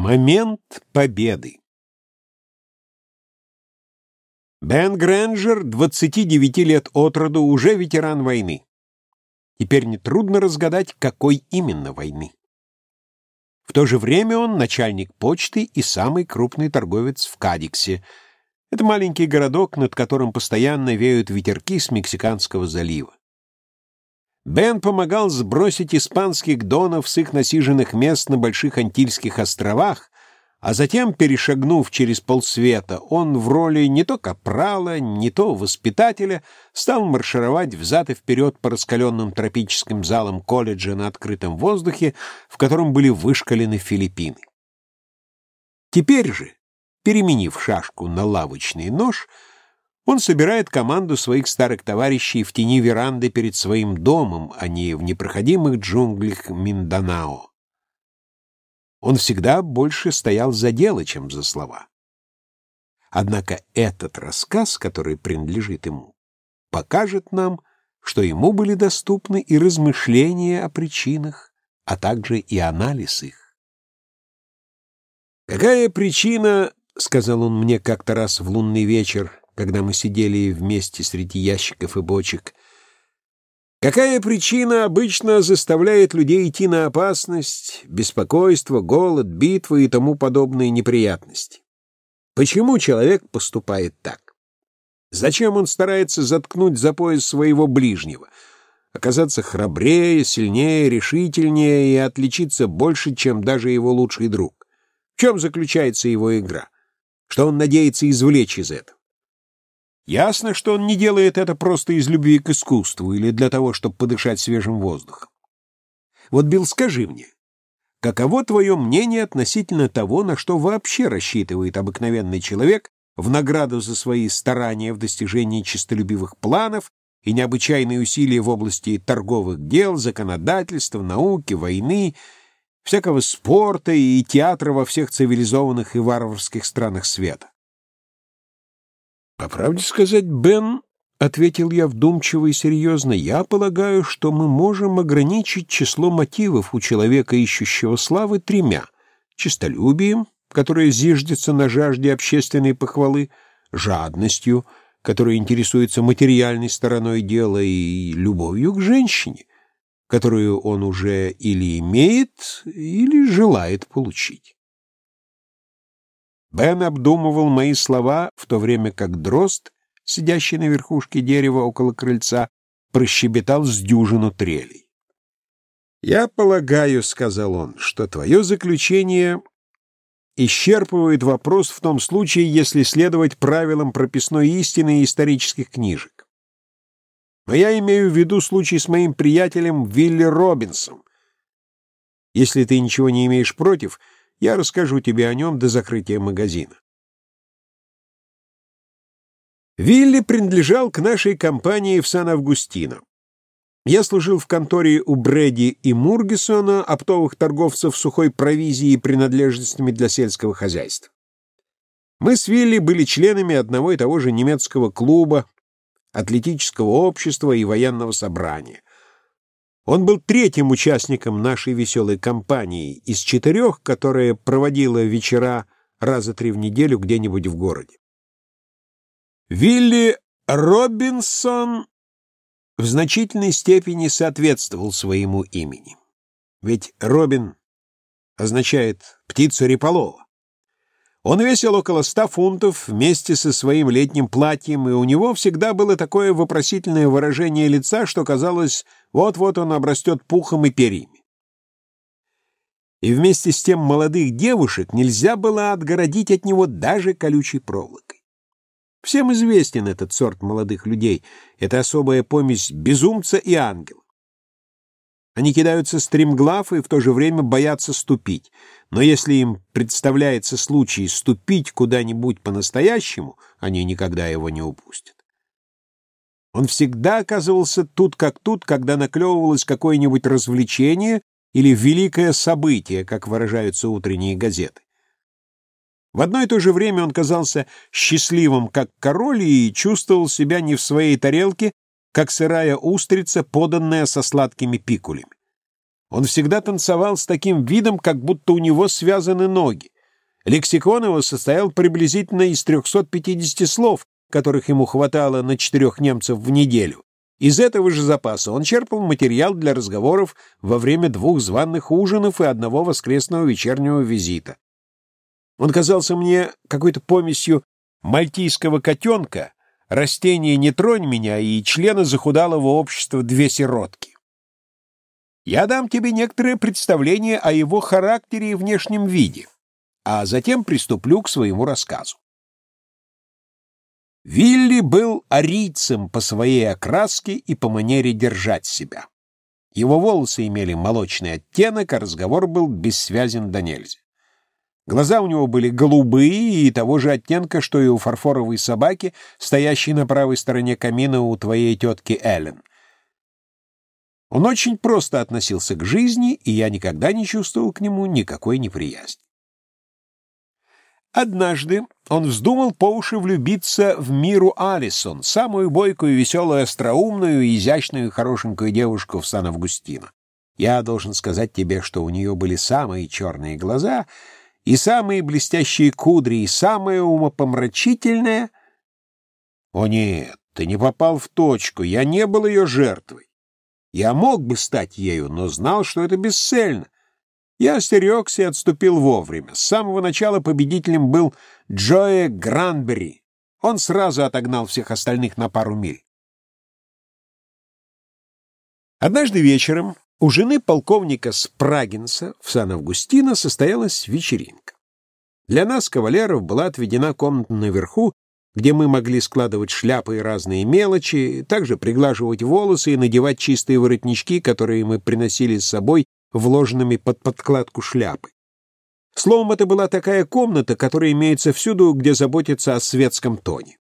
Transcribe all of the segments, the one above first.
Момент победы Бен Грэнджер, 29 лет от роду, уже ветеран войны. Теперь нетрудно разгадать, какой именно войны. В то же время он начальник почты и самый крупный торговец в Кадиксе. Это маленький городок, над которым постоянно веют ветерки с Мексиканского залива. Бен помогал сбросить испанских донов с их насиженных мест на Больших Антильских островах, а затем, перешагнув через полсвета, он в роли не то капрала, не то воспитателя стал маршировать взад и вперед по раскаленным тропическим залам колледжа на открытом воздухе, в котором были вышкалены Филиппины. Теперь же, переменив шашку на лавочный нож, он собирает команду своих старых товарищей в тени веранды перед своим домом, а не в непроходимых джунглях Минданао. Он всегда больше стоял за дело, чем за слова. Однако этот рассказ, который принадлежит ему, покажет нам, что ему были доступны и размышления о причинах, а также и анализ их. «Какая причина, — сказал он мне как-то раз в лунный вечер, когда мы сидели вместе среди ящиков и бочек. Какая причина обычно заставляет людей идти на опасность, беспокойство, голод, битвы и тому подобные неприятности? Почему человек поступает так? Зачем он старается заткнуть за пояс своего ближнего, оказаться храбрее, сильнее, решительнее и отличиться больше, чем даже его лучший друг? В чем заключается его игра? Что он надеется извлечь из этого? Ясно, что он не делает это просто из любви к искусству или для того, чтобы подышать свежим воздухом. Вот, Билл, скажи мне, каково твое мнение относительно того, на что вообще рассчитывает обыкновенный человек в награду за свои старания в достижении честолюбивых планов и необычайные усилия в области торговых дел, законодательства, науки, войны, всякого спорта и театра во всех цивилизованных и варварских странах света? По правде сказать, Бен, — ответил я вдумчиво и серьезно, — я полагаю, что мы можем ограничить число мотивов у человека, ищущего славы, тремя — честолюбием, которое зиждется на жажде общественной похвалы, жадностью, которая интересуется материальной стороной дела, и любовью к женщине, которую он уже или имеет, или желает получить. Бен обдумывал мои слова, в то время как дрозд, сидящий на верхушке дерева около крыльца, прощебетал с дюжину трелей. «Я полагаю, — сказал он, — что твое заключение исчерпывает вопрос в том случае, если следовать правилам прописной истины и исторических книжек. Но я имею в виду случай с моим приятелем Вилли Робинсом. Если ты ничего не имеешь против — я расскажу тебе о нем до закрытия магазина. Вилли принадлежал к нашей компании в Сан-Августино. Я служил в конторе у Брэди и Мургисона, оптовых торговцев сухой провизией и принадлежностями для сельского хозяйства. Мы с Вилли были членами одного и того же немецкого клуба, атлетического общества и военного собрания. Он был третьим участником нашей веселой компании из четырех, которая проводила вечера раза три в неделю где-нибудь в городе. Вилли Робинсон в значительной степени соответствовал своему имени. Ведь Робин означает «птицу Реполова». Он весил около ста фунтов вместе со своим летним платьем, и у него всегда было такое вопросительное выражение лица, что казалось, вот-вот он обрастет пухом и перьями. И вместе с тем молодых девушек нельзя было отгородить от него даже колючей проволокой. Всем известен этот сорт молодых людей, это особая помесь безумца и ангела. Они кидаются стремглав и в то же время боятся ступить. Но если им представляется случай ступить куда-нибудь по-настоящему, они никогда его не упустят. Он всегда оказывался тут как тут, когда наклевывалось какое-нибудь развлечение или великое событие, как выражаются утренние газеты. В одно и то же время он казался счастливым, как король, и чувствовал себя не в своей тарелке, как сырая устрица, поданная со сладкими пикулями. Он всегда танцевал с таким видом, как будто у него связаны ноги. Лексикон его состоял приблизительно из 350 слов, которых ему хватало на четырех немцев в неделю. Из этого же запаса он черпал материал для разговоров во время двух званных ужинов и одного воскресного вечернего визита. Он казался мне какой-то помесью мальтийского котенка, растения «Не тронь меня» и члена захудалого общества «Две сиротки». Я дам тебе некоторое представление о его характере и внешнем виде, а затем приступлю к своему рассказу. Вилли был арийцем по своей окраске и по манере держать себя. Его волосы имели молочный оттенок, а разговор был бессвязен до нельзя. Глаза у него были голубые и того же оттенка, что и у фарфоровой собаки, стоящей на правой стороне камина у твоей тетки Эллен. Он очень просто относился к жизни, и я никогда не чувствовал к нему никакой неприязни. Однажды он вздумал по уши влюбиться в Миру Алисон, самую бойкую, веселую, остроумную, изящную хорошенькую девушку в Сан-Августино. Я должен сказать тебе, что у нее были самые черные глаза — и самые блестящие кудри, и самое умопомрачительное... О нет, ты не попал в точку, я не был ее жертвой. Я мог бы стать ею, но знал, что это бесцельно. Я остерегся и отступил вовремя. С самого начала победителем был Джоэ Гранбери. Он сразу отогнал всех остальных на пару миль. Однажды вечером у жены полковника Спрагинса в Сан-Августино состоялась вечеринка. Для нас, кавалеров, была отведена комната наверху, где мы могли складывать шляпы и разные мелочи, также приглаживать волосы и надевать чистые воротнички, которые мы приносили с собой вложенными под подкладку шляпы. Словом, это была такая комната, которая имеется всюду, где заботятся о светском тоне.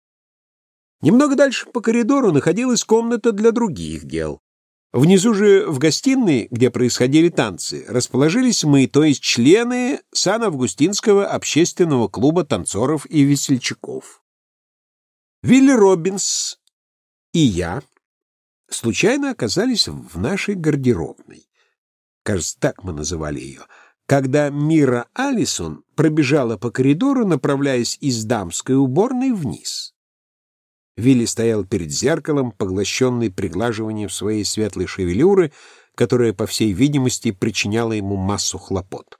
Немного дальше по коридору находилась комната для других дел. Внизу же, в гостиной, где происходили танцы, расположились мы, то есть члены Сан-Августинского общественного клуба танцоров и весельчаков. Вилли Робинс и я случайно оказались в нашей гардеробной. Кажется, так мы называли ее. Когда Мира Алисон пробежала по коридору, направляясь из дамской уборной вниз. Вилли стоял перед зеркалом, поглощенный приглаживанием своей светлой шевелюры, которая, по всей видимости, причиняла ему массу хлопот.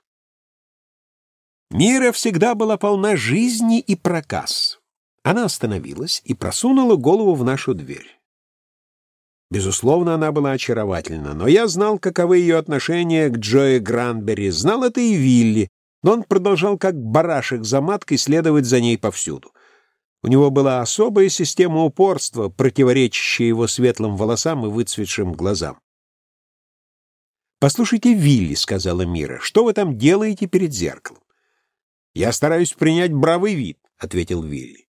Мира всегда была полна жизни и проказ. Она остановилась и просунула голову в нашу дверь. Безусловно, она была очаровательна, но я знал, каковы ее отношения к Джоэ Гранбери, знал это и Вилли, но он продолжал как барашек за маткой следовать за ней повсюду. У него была особая система упорства, противоречащая его светлым волосам и выцветшим глазам. «Послушайте, Вилли», — сказала Мира, — «что вы там делаете перед зеркалом?» «Я стараюсь принять бравый вид», — ответил Вилли.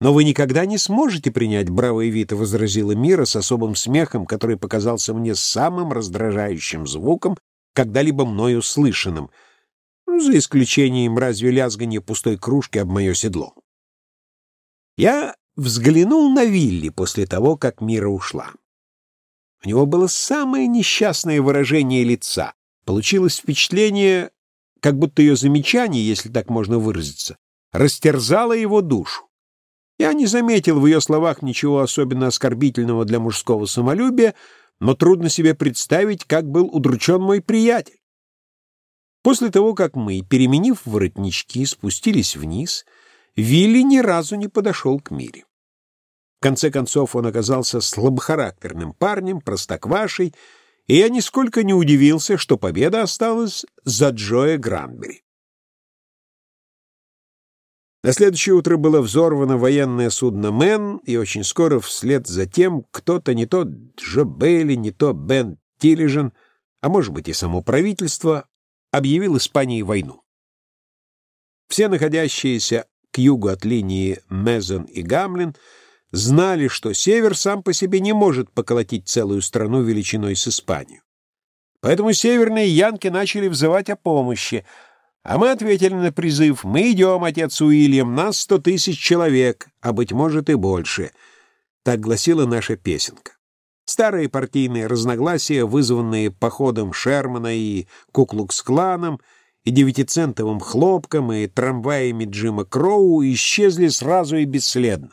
«Но вы никогда не сможете принять бравый вид», — возразила Мира с особым смехом, который показался мне самым раздражающим звуком, когда-либо мною слышанным, ну, за исключением разве лязганья пустой кружки об мое седло. Я взглянул на Вилли после того, как Мира ушла. У него было самое несчастное выражение лица. Получилось впечатление, как будто ее замечание, если так можно выразиться, растерзало его душу. Я не заметил в ее словах ничего особенно оскорбительного для мужского самолюбия, но трудно себе представить, как был удручен мой приятель. После того, как мы, переменив воротнички, спустились вниз — Вилли ни разу не подошел к Мире. В конце концов, он оказался слабохарактерным парнем, простоквашей, и я нисколько не удивился, что победа осталась за Джоя Гранбери. На следующее утро было взорвано военное судно «Мэн», и очень скоро вслед за тем кто-то, не то Джо Бейли, не то Бен Тиллижен, а может быть и само правительство, объявил Испании войну. Все находящиеся к югу от линии Мезон и Гамлин, знали, что север сам по себе не может поколотить целую страну величиной с Испанию. Поэтому северные янки начали взывать о помощи, а мы ответили на призыв «Мы идем, отец Уильям, нас сто тысяч человек, а, быть может, и больше». Так гласила наша песенка. Старые партийные разногласия, вызванные походом Шермана и Куклукс-кланом, и девятицентовым хлопком, и трамваями Джима Кроу, исчезли сразу и бесследно.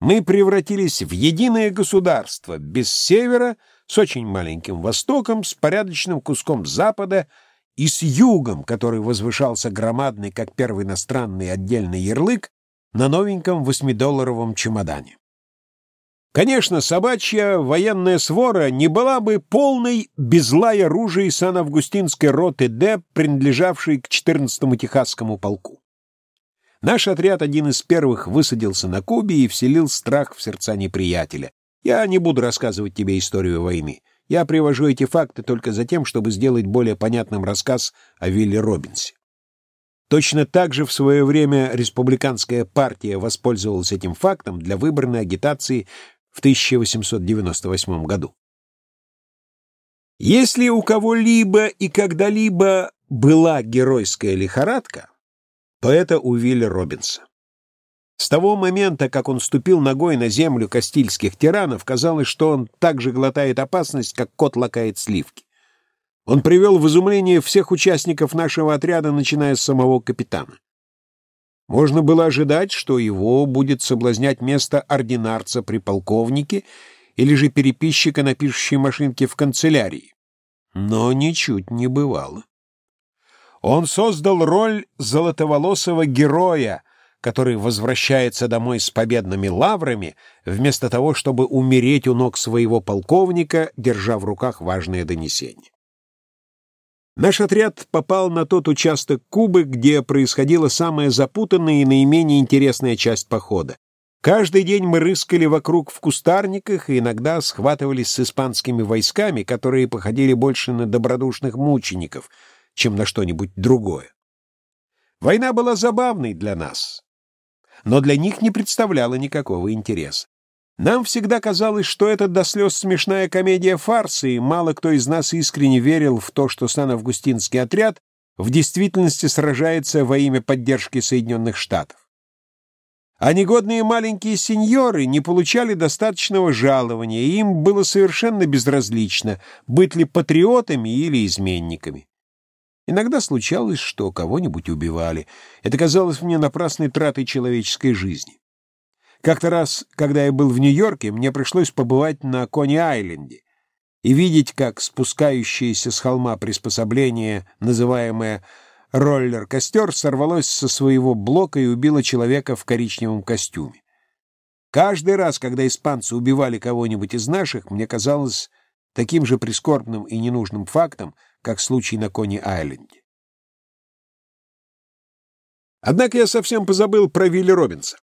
Мы превратились в единое государство, без севера, с очень маленьким востоком, с порядочным куском запада и с югом, который возвышался громадный, как первый иностранный отдельный ярлык, на новеньком восьмидолларовом чемодане. Конечно, собачья военная свора не была бы полной без лая ружей Сан-Августинской роты Д, принадлежавшей к 14-му Техасскому полку. Наш отряд один из первых высадился на Кубе и вселил страх в сердца неприятеля. Я не буду рассказывать тебе историю войны. Я привожу эти факты только за тем, чтобы сделать более понятным рассказ о Вилле Робинсе. Точно так же в свое время республиканская партия воспользовалась этим фактом для выборной агитации в 1898 году. Если у кого-либо и когда-либо была геройская лихорадка, то это у Вилля Робинса. С того момента, как он ступил ногой на землю кастильских тиранов, казалось, что он так же глотает опасность, как кот лакает сливки. Он привел в изумление всех участников нашего отряда, начиная с самого капитана. Можно было ожидать, что его будет соблазнять место ординарца при полковнике или же переписчика на пишущей машинке в канцелярии. Но ничуть не бывало. Он создал роль золотоволосого героя, который возвращается домой с победными лаврами, вместо того, чтобы умереть у ног своего полковника, держа в руках важное донесение. Наш отряд попал на тот участок Кубы, где происходила самая запутанная и наименее интересная часть похода. Каждый день мы рыскали вокруг в кустарниках и иногда схватывались с испанскими войсками, которые походили больше на добродушных мучеников — чем на что-нибудь другое. Война была забавной для нас, но для них не представляла никакого интереса. Нам всегда казалось, что это до слез смешная комедия фарса, и мало кто из нас искренне верил в то, что Сан-Августинский отряд в действительности сражается во имя поддержки Соединенных Штатов. А негодные маленькие сеньоры не получали достаточного жалования, и им было совершенно безразлично, быть ли патриотами или изменниками. Иногда случалось, что кого-нибудь убивали. Это казалось мне напрасной тратой человеческой жизни. Как-то раз, когда я был в Нью-Йорке, мне пришлось побывать на Кони-Айленде и видеть, как спускающееся с холма приспособление, называемое роллер-костер, сорвалось со своего блока и убило человека в коричневом костюме. Каждый раз, когда испанцы убивали кого-нибудь из наших, мне казалось таким же прискорбным и ненужным фактом, как случай на Кони-Айленде. Однако я совсем позабыл про Вилли Робинса.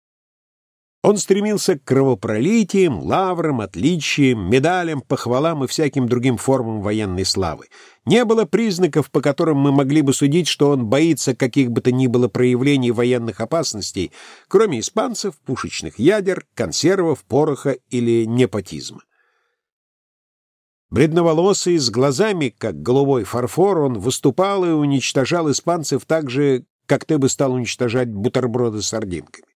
Он стремился к кровопролитиям, лаврам, отличиям, медалям, похвалам и всяким другим формам военной славы. Не было признаков, по которым мы могли бы судить, что он боится каких бы то ни было проявлений военных опасностей, кроме испанцев, пушечных ядер, консервов, пороха или непотизма. Бледноволосый, с глазами, как голубой фарфор, он выступал и уничтожал испанцев так же, как ты бы стал уничтожать бутерброды с сардинками.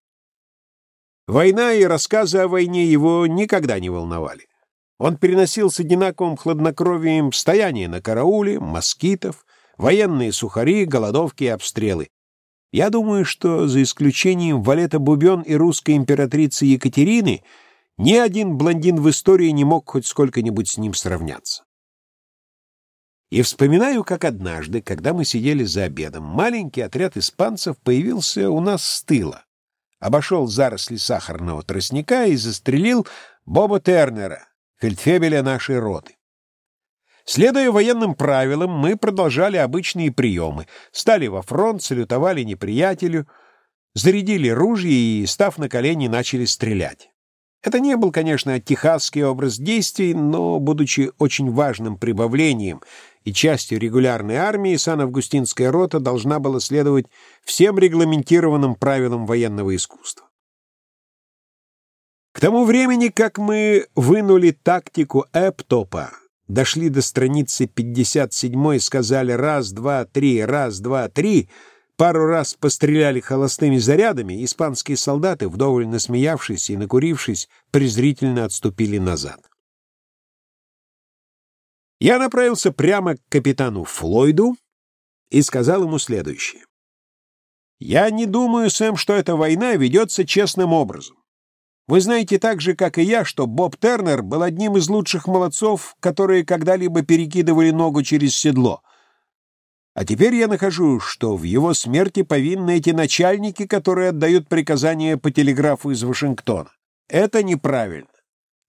Война и рассказы о войне его никогда не волновали. Он переносил с одинаковым хладнокровием стояние на карауле, москитов, военные сухари, голодовки и обстрелы. Я думаю, что за исключением Валета Бубен и русской императрицы Екатерины — ни один блондин в истории не мог хоть сколько-нибудь с ним сравняться. И вспоминаю, как однажды, когда мы сидели за обедом, маленький отряд испанцев появился у нас с тыла, обошел заросли сахарного тростника и застрелил Боба Тернера, фельдфебеля нашей роты. Следуя военным правилам, мы продолжали обычные приемы, стали во фронт, салютовали неприятелю, зарядили ружья и, став на колени, начали стрелять. Это не был, конечно, техасский образ действий, но, будучи очень важным прибавлением и частью регулярной армии, Сан-Августинская рота должна была следовать всем регламентированным правилам военного искусства. К тому времени, как мы вынули тактику Эптопа, дошли до страницы 57 и сказали «раз, два, три, раз, два, три», Пару раз постреляли холостыми зарядами, испанские солдаты, вдоволь насмеявшись и накурившись, презрительно отступили назад. Я направился прямо к капитану Флойду и сказал ему следующее. «Я не думаю, Сэм, что эта война ведется честным образом. Вы знаете так же, как и я, что Боб Тернер был одним из лучших молодцов, которые когда-либо перекидывали ногу через седло. А теперь я нахожу, что в его смерти повинны эти начальники, которые отдают приказания по телеграфу из Вашингтона. Это неправильно.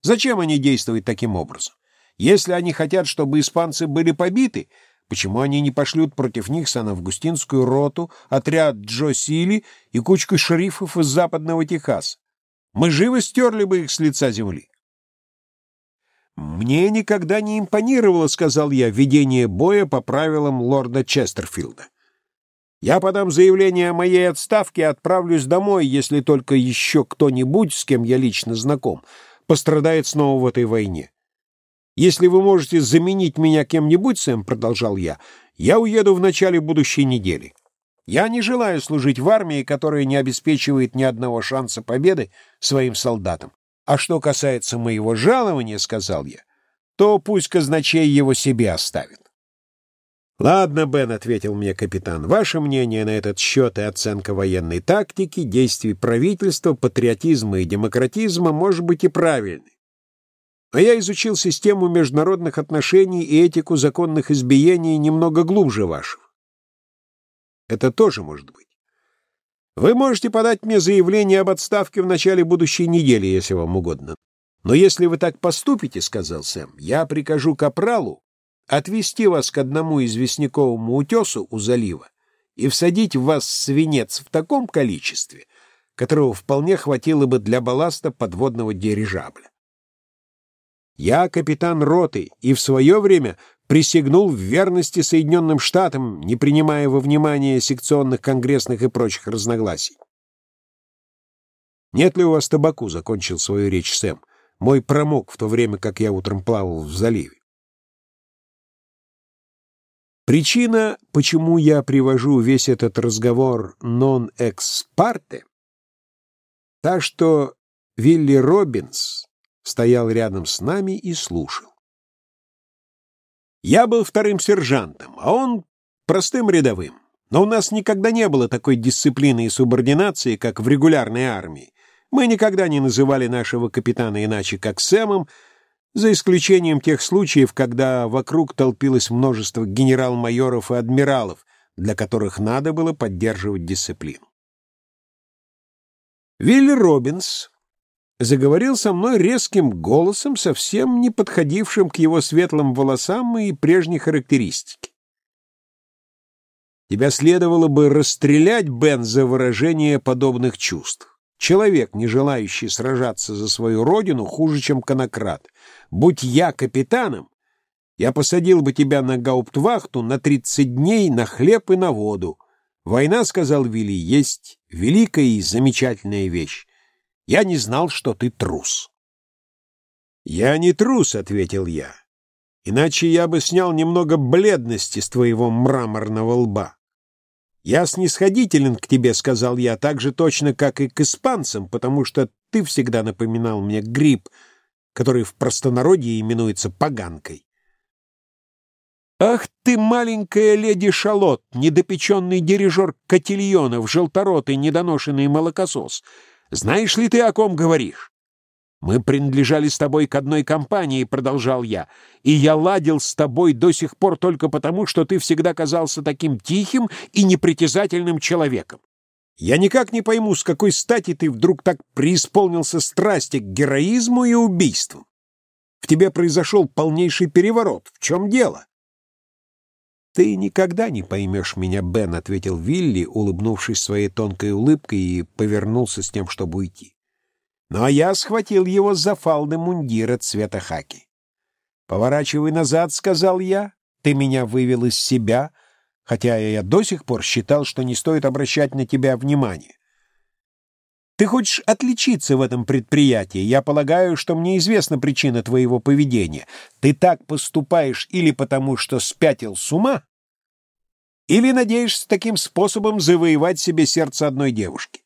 Зачем они действуют таким образом? Если они хотят, чтобы испанцы были побиты, почему они не пошлют против них Сан-Августинскую роту, отряд Джо Сили и кучку шерифов из западного Техаса? Мы живо стерли бы их с лица земли. «Мне никогда не импонировало, — сказал я, — ведение боя по правилам лорда Честерфилда. Я подам заявление о моей отставке и отправлюсь домой, если только еще кто-нибудь, с кем я лично знаком, пострадает снова в этой войне. Если вы можете заменить меня кем-нибудь, Сэм, — продолжал я, — я уеду в начале будущей недели. Я не желаю служить в армии, которая не обеспечивает ни одного шанса победы своим солдатам. А что касается моего жалования, — сказал я, — то пусть казначей его себе оставит. «Ладно, Бен», — ответил мне капитан, — «ваше мнение на этот счет и оценка военной тактики, действий правительства, патриотизма и демократизма может быть и правильны. А я изучил систему международных отношений и этику законных избиений немного глубже вашего. Это тоже может быть. Вы можете подать мне заявление об отставке в начале будущей недели, если вам угодно. Но если вы так поступите, — сказал Сэм, — я прикажу капралу отвести вас к одному известняковому утесу у залива и всадить в вас свинец в таком количестве, которого вполне хватило бы для балласта подводного дирижабля. Я капитан роты и в свое время присягнул в верности Соединенным Штатам, не принимая во внимание секционных, конгрессных и прочих разногласий. «Нет ли у вас табаку?» — закончил свою речь Сэм. «Мой промок в то время, как я утром плавал в заливе». Причина, почему я привожу весь этот разговор parte, та, что Вилли Робинс стоял рядом с нами и слушал. Я был вторым сержантом, а он простым рядовым. Но у нас никогда не было такой дисциплины и субординации, как в регулярной армии. Мы никогда не называли нашего капитана иначе, как Сэмом, за исключением тех случаев, когда вокруг толпилось множество генерал-майоров и адмиралов, для которых надо было поддерживать дисциплину. Вилли Робинс заговорил со мной резким голосом, совсем не подходившим к его светлым волосам и прежней характеристике. Тебя следовало бы расстрелять, Бен, за выражение подобных чувств. Человек, не желающий сражаться за свою родину, хуже, чем конократ. Будь я капитаном, я посадил бы тебя на гауптвахту на тридцать дней на хлеб и на воду. Война, — сказал Вилли, — есть великая и замечательная вещь. Я не знал, что ты трус. «Я не трус», — ответил я. «Иначе я бы снял немного бледности с твоего мраморного лба». «Я снисходителен к тебе», — сказал я, — «так же точно, как и к испанцам, потому что ты всегда напоминал мне гриб, который в простонародье именуется поганкой». «Ах ты, маленькая леди Шалот, недопеченный дирижер Котильонов, желторотый недоношенный молокосос!» Знаешь ли ты, о ком говоришь? Мы принадлежали с тобой к одной компании, продолжал я, и я ладил с тобой до сих пор только потому, что ты всегда казался таким тихим и непритязательным человеком. Я никак не пойму, с какой стати ты вдруг так преисполнился страсти к героизму и убийству. В тебе произошел полнейший переворот. В чем дело? «Ты никогда не поймешь меня, Бен», — ответил Вилли, улыбнувшись своей тонкой улыбкой, и повернулся с тем, чтобы уйти. Ну а я схватил его за фалды мундира цвета хаки. «Поворачивай назад», — сказал я, — «ты меня вывел из себя, хотя я до сих пор считал, что не стоит обращать на тебя внимание. Ты хочешь отличиться в этом предприятии. Я полагаю, что мне известна причина твоего поведения. Ты так поступаешь или потому, что спятил с ума, или надеешься таким способом завоевать себе сердце одной девушки.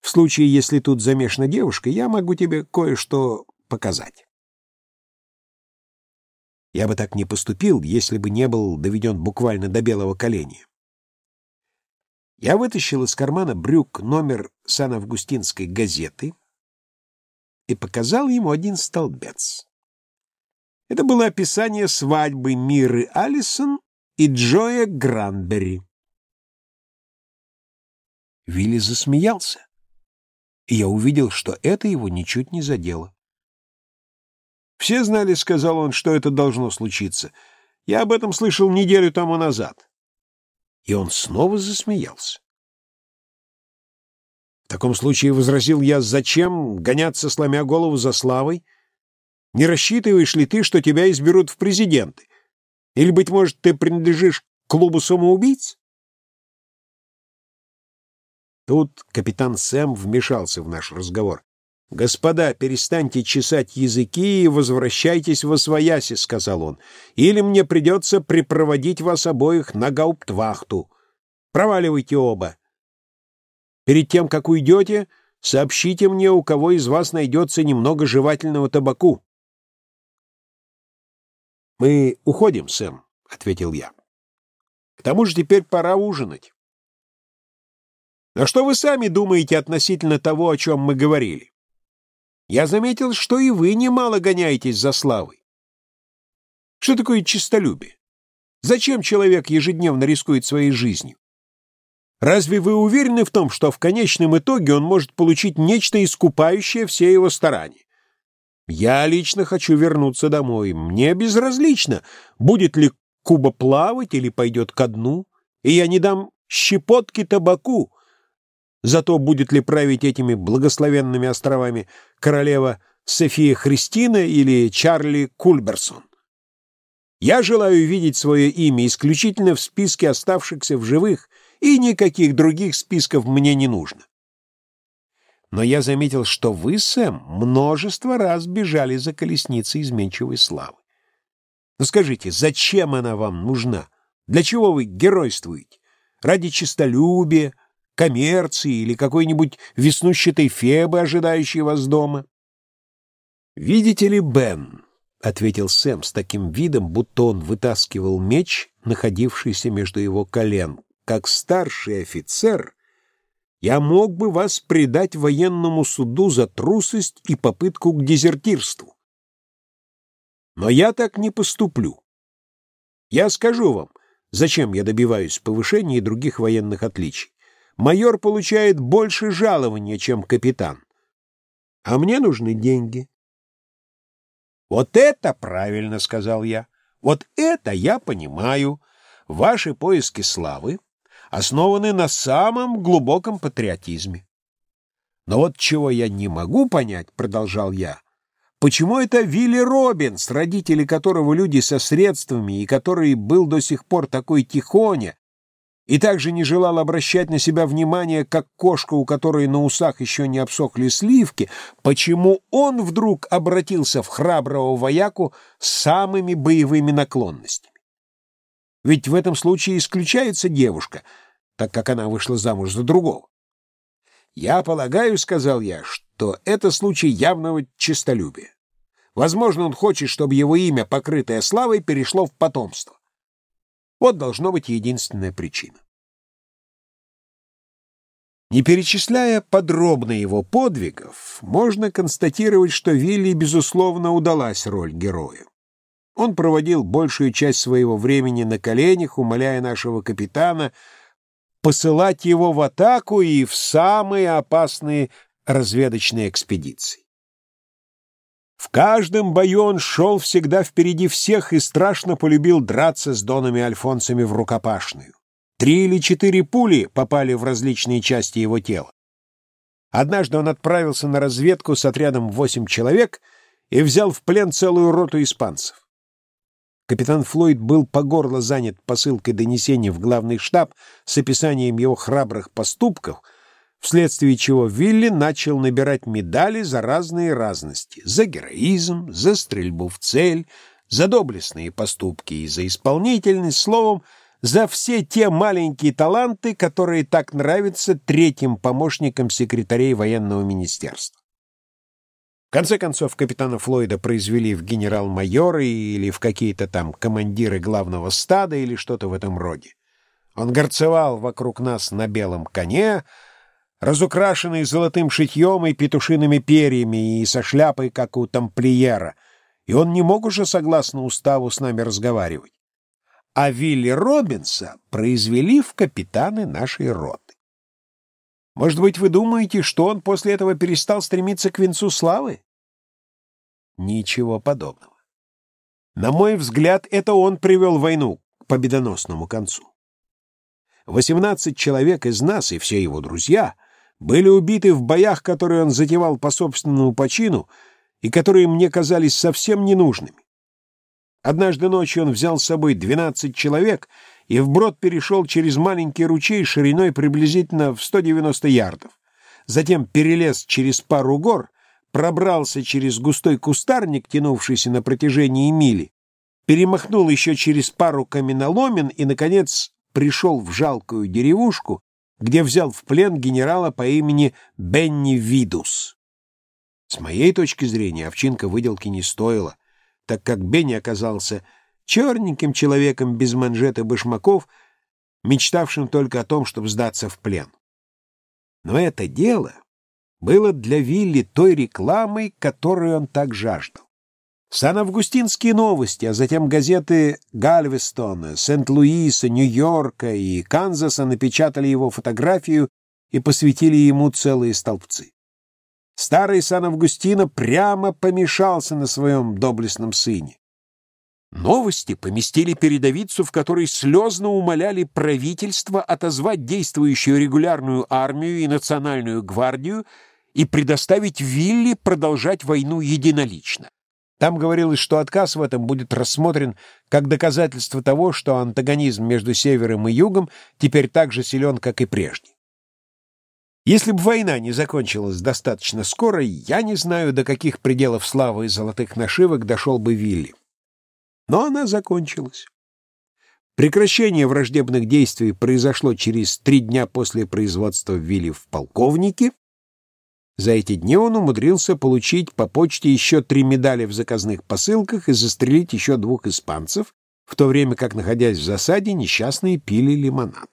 В случае, если тут замешана девушка, я могу тебе кое-что показать. Я бы так не поступил, если бы не был доведен буквально до белого коленя. Я вытащил из кармана брюк номер Сан-Августинской газеты и показал ему один столбец. Это было описание свадьбы Миры Алисон и Джоя Гранбери. Вилли засмеялся, и я увидел, что это его ничуть не задело. «Все знали, — сказал он, — что это должно случиться. Я об этом слышал неделю тому назад». И он снова засмеялся. В таком случае, — возразил я, — зачем гоняться, сломя голову за славой? Не рассчитываешь ли ты, что тебя изберут в президенты? Или, быть может, ты принадлежишь к клубу самоубийц? Тут капитан Сэм вмешался в наш разговор. «Господа, перестаньте чесать языки и возвращайтесь во свояси», — сказал он. «Или мне придется припроводить вас обоих на гауптвахту. Проваливайте оба. Перед тем, как уйдете, сообщите мне, у кого из вас найдется немного жевательного табаку». «Мы уходим, Сэм», — ответил я. «К тому же теперь пора ужинать». «А что вы сами думаете относительно того, о чем мы говорили?» Я заметил, что и вы немало гоняетесь за славой. Что такое честолюбие? Зачем человек ежедневно рискует своей жизнью? Разве вы уверены в том, что в конечном итоге он может получить нечто искупающее все его старания? Я лично хочу вернуться домой. Мне безразлично, будет ли Куба плавать или пойдет ко дну, и я не дам щепотки табаку, Зато будет ли править этими благословенными островами королева София Христина или Чарли Кульберсон? Я желаю видеть свое имя исключительно в списке оставшихся в живых, и никаких других списков мне не нужно. Но я заметил, что вы, Сэм, множество раз бежали за колесницей изменчивой славы. Но скажите, зачем она вам нужна? Для чего вы геройствуете? Ради честолюбия, коммерции или какой-нибудь веснущатой фебы, ожидающей вас дома? «Видите ли, Бен», — ответил Сэм с таким видом, будто он вытаскивал меч, находившийся между его колен, «как старший офицер я мог бы вас предать военному суду за трусость и попытку к дезертирству. Но я так не поступлю. Я скажу вам, зачем я добиваюсь повышения и других военных отличий майор получает больше жалования, чем капитан. А мне нужны деньги. Вот это правильно, сказал я. Вот это я понимаю. Ваши поиски славы основаны на самом глубоком патриотизме. Но вот чего я не могу понять, продолжал я, почему это Вилли Робинс, родители которого люди со средствами и который был до сих пор такой тихоня, и также не желал обращать на себя внимание, как кошка, у которой на усах еще не обсохли сливки, почему он вдруг обратился в храброго вояку с самыми боевыми наклонностями. Ведь в этом случае исключается девушка, так как она вышла замуж за другого. «Я полагаю, — сказал я, — что это случай явного честолюбия. Возможно, он хочет, чтобы его имя, покрытое славой, перешло в потомство. Вот должно быть единственная причина. Не перечисляя подробно его подвигов, можно констатировать, что Вилли, безусловно, удалась роль героя. Он проводил большую часть своего времени на коленях, умоляя нашего капитана посылать его в атаку и в самые опасные разведочные экспедиции. В каждом бою он шел всегда впереди всех и страшно полюбил драться с донами Альфонсами в рукопашную. Три или четыре пули попали в различные части его тела. Однажды он отправился на разведку с отрядом восемь человек и взял в плен целую роту испанцев. Капитан Флойд был по горло занят посылкой донесений в главный штаб с описанием его храбрых поступков — вследствие чего Вилли начал набирать медали за разные разности — за героизм, за стрельбу в цель, за доблестные поступки и за исполнительность, словом, за все те маленькие таланты, которые так нравятся третьим помощникам секретарей военного министерства. В конце концов, капитана Флойда произвели в генерал-майоры или в какие-то там командиры главного стада или что-то в этом роде. Он горцевал вокруг нас на белом коне, разукрашенный золотым шитьем и петушиными перьями и со шляпой, как у тамплиера, и он не мог уже, согласно уставу, с нами разговаривать. А Вилли Робинса произвели в капитаны нашей роты. Может быть, вы думаете, что он после этого перестал стремиться к венцу славы? Ничего подобного. На мой взгляд, это он привел войну к победоносному концу. Восемнадцать человек из нас и все его друзья были убиты в боях, которые он затевал по собственному почину и которые мне казались совсем ненужными. Однажды ночью он взял с собой двенадцать человек и вброд перешел через маленький ручей шириной приблизительно в 190 ярдов. Затем перелез через пару гор, пробрался через густой кустарник, тянувшийся на протяжении мили, перемахнул еще через пару каменоломен и, наконец, пришел в жалкую деревушку, где взял в плен генерала по имени Бенни Видус. С моей точки зрения, овчинка выделки не стоила, так как Бенни оказался черненьким человеком без манжет и башмаков, мечтавшим только о том, чтобы сдаться в плен. Но это дело было для Вилли той рекламой, которую он так жаждал. Сан-Августинские новости, а затем газеты Гальвестона, Сент-Луиса, Нью-Йорка и Канзаса напечатали его фотографию и посвятили ему целые столбцы. Старый Сан-Августино прямо помешался на своем доблестном сыне. Новости поместили передовицу, в которой слезно умоляли правительство отозвать действующую регулярную армию и национальную гвардию и предоставить Вилли продолжать войну единолично. Там говорилось, что отказ в этом будет рассмотрен как доказательство того, что антагонизм между Севером и Югом теперь так же силен, как и прежде. Если бы война не закончилась достаточно скоро, я не знаю, до каких пределов славы и золотых нашивок дошел бы Вилли. Но она закончилась. Прекращение враждебных действий произошло через три дня после производства Вилли в полковнике. За эти дни он умудрился получить по почте еще три медали в заказных посылках и застрелить еще двух испанцев, в то время как, находясь в засаде, несчастные пили лимонад.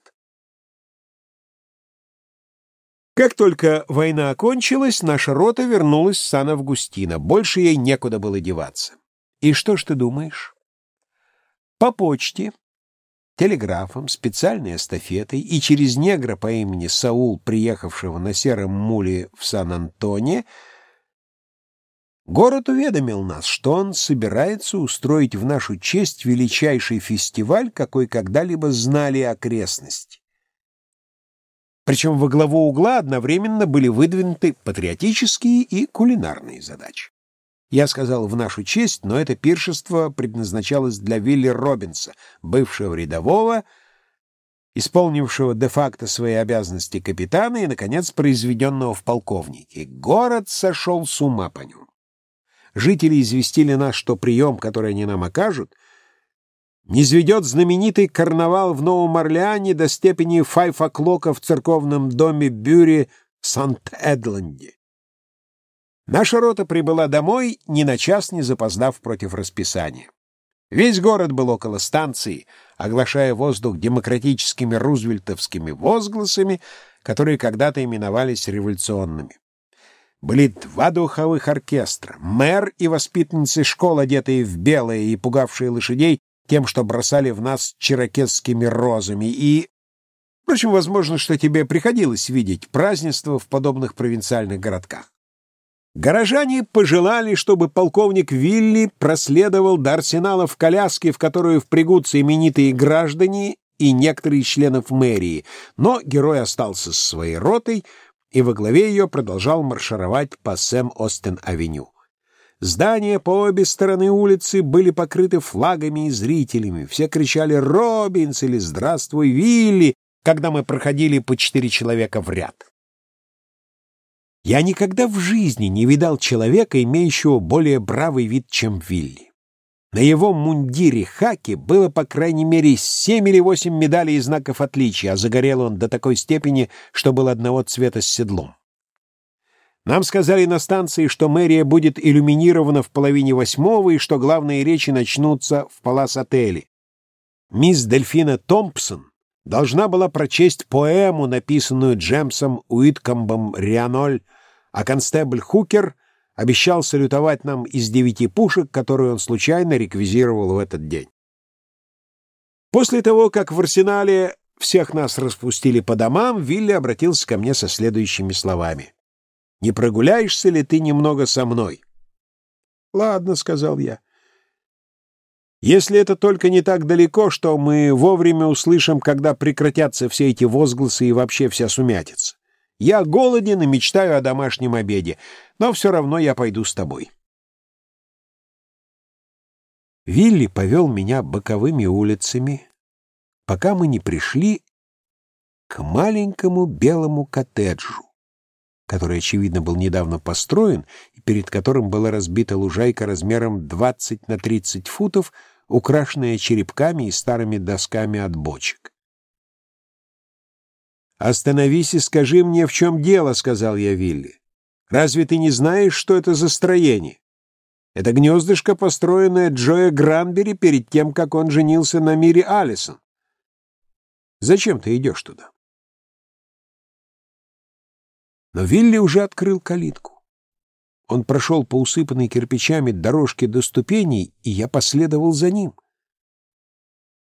Как только война окончилась, наша рота вернулась в Сан-Августино. Больше ей некуда было деваться. И что ж ты думаешь? По почте, телеграфом, специальной эстафетой и через негра по имени Саул, приехавшего на сером муле в Сан-Антоне, город уведомил нас, что он собирается устроить в нашу честь величайший фестиваль, какой когда-либо знали окрестности. Причем во главу угла одновременно были выдвинуты патриотические и кулинарные задачи. Я сказал в нашу честь, но это пиршество предназначалось для Вилли Робинса, бывшего рядового, исполнившего де-факто свои обязанности капитана и, наконец, произведенного в полковнике. Город сошел с ума по нему. Жители известили нас, что прием, который они нам окажут, низведет знаменитый карнавал в Новом Орлеане до степени файфа-клока в церковном доме Бюри Сант-Эдленде. Наша рота прибыла домой, ни на час не запоздав против расписания. Весь город был около станции, оглашая воздух демократическими рузвельтовскими возгласами, которые когда-то именовались революционными. Были два духовых оркестра, мэр и воспитанницы школ, одетые в белое и пугавшие лошадей тем, что бросали в нас черокесскими розами, и... Впрочем, возможно, что тебе приходилось видеть празднества в подобных провинциальных городках. Горожане пожелали, чтобы полковник Вилли проследовал до арсенала в коляске, в которую впрягутся именитые граждане и некоторые членов мэрии, но герой остался с своей ротой и во главе ее продолжал маршировать по Сэм-Остен-авеню. Здания по обе стороны улицы были покрыты флагами и зрителями. Все кричали «Робинс» или «Здравствуй, Вилли», когда мы проходили по четыре человека в ряд. Я никогда в жизни не видал человека, имеющего более бравый вид, чем Вилли. На его мундире хаки было, по крайней мере, семь или восемь медалей и знаков отличия, а загорел он до такой степени, что был одного цвета с седлом. Нам сказали на станции, что мэрия будет иллюминирована в половине восьмого и что главные речи начнутся в палас-отеле. Мисс Дельфина Томпсон должна была прочесть поэму, написанную Джемсом Уиткомбом Рианоль, а констебль Хукер обещал салютовать нам из девяти пушек, которые он случайно реквизировал в этот день. После того, как в арсенале всех нас распустили по домам, Вилли обратился ко мне со следующими словами. Не прогуляешься ли ты немного со мной? — Ладно, — сказал я. — Если это только не так далеко, что мы вовремя услышим, когда прекратятся все эти возгласы и вообще вся сумятица. Я голоден и мечтаю о домашнем обеде, но все равно я пойду с тобой. Вилли повел меня боковыми улицами, пока мы не пришли к маленькому белому коттеджу который, очевидно, был недавно построен и перед которым была разбита лужайка размером 20 на 30 футов, украшенная черепками и старыми досками от бочек. «Остановись и скажи мне, в чем дело», — сказал я Вилли. «Разве ты не знаешь, что это за строение? Это гнездышко, построенное Джоя Гранбери перед тем, как он женился на Мире Алисон. Зачем ты идешь туда?» Но Вилли уже открыл калитку. Он прошел по усыпанной кирпичами дорожке до ступеней, и я последовал за ним.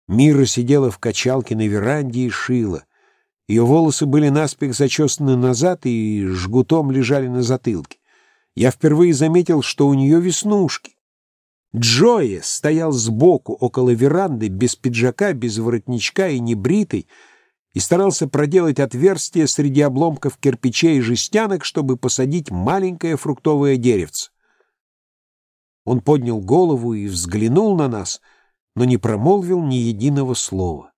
Мира сидела в качалке на веранде и шила. Ее волосы были наспех зачесаны назад и жгутом лежали на затылке. Я впервые заметил, что у нее веснушки. Джои стоял сбоку, около веранды, без пиджака, без воротничка и небритый, и старался проделать отверстие среди обломков кирпичей и жестянок, чтобы посадить маленькое фруктовое деревце. Он поднял голову и взглянул на нас, но не промолвил ни единого слова.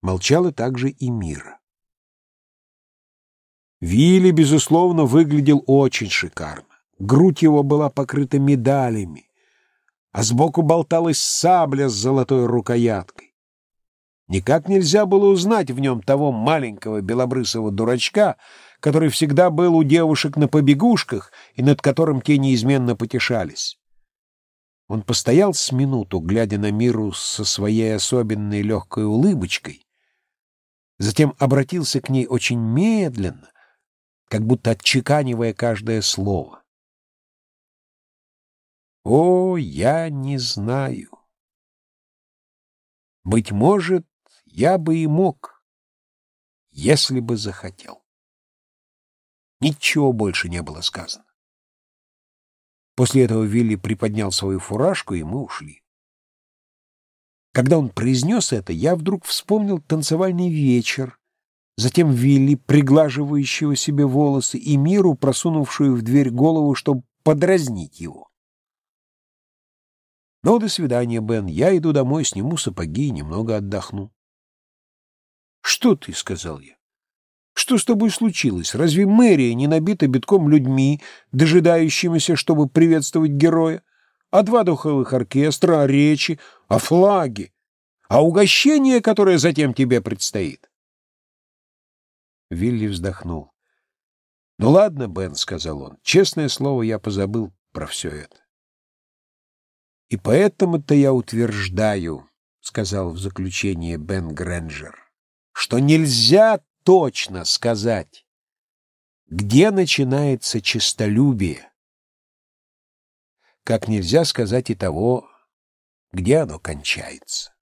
Молчала также и Мира. Вилли, безусловно, выглядел очень шикарно. Грудь его была покрыта медалями, а сбоку болталась сабля с золотой рукояткой. Никак нельзя было узнать в нем того маленького белобрысого дурачка, который всегда был у девушек на побегушках и над которым те неизменно потешались. Он постоял с минуту, глядя на миру со своей особенной легкой улыбочкой, затем обратился к ней очень медленно, как будто отчеканивая каждое слово. «О, я не знаю. Быть может, я бы и мог, если бы захотел. Ничего больше не было сказано. После этого Вилли приподнял свою фуражку, и мы ушли. Когда он произнес это, я вдруг вспомнил танцевальный вечер, затем Вилли, приглаживающего себе волосы, и Миру, просунувшую в дверь голову, чтобы подразнить его. Ну, до свидания, Бен. Я иду домой, сниму сапоги и немного отдохну. «Что ты?» — сказал я. «Что с тобой случилось? Разве мэрия не набита битком людьми, дожидающимися, чтобы приветствовать героя? А два духовых оркестра, а речи, а флаги, а угощение, которое затем тебе предстоит?» Вилли вздохнул. «Ну ладно, Бен», — сказал он, — «честное слово, я позабыл про все это». «И поэтому-то я утверждаю», — сказал в заключение Бен Грэнджер, что нельзя точно сказать, где начинается честолюбие, как нельзя сказать и того, где оно кончается.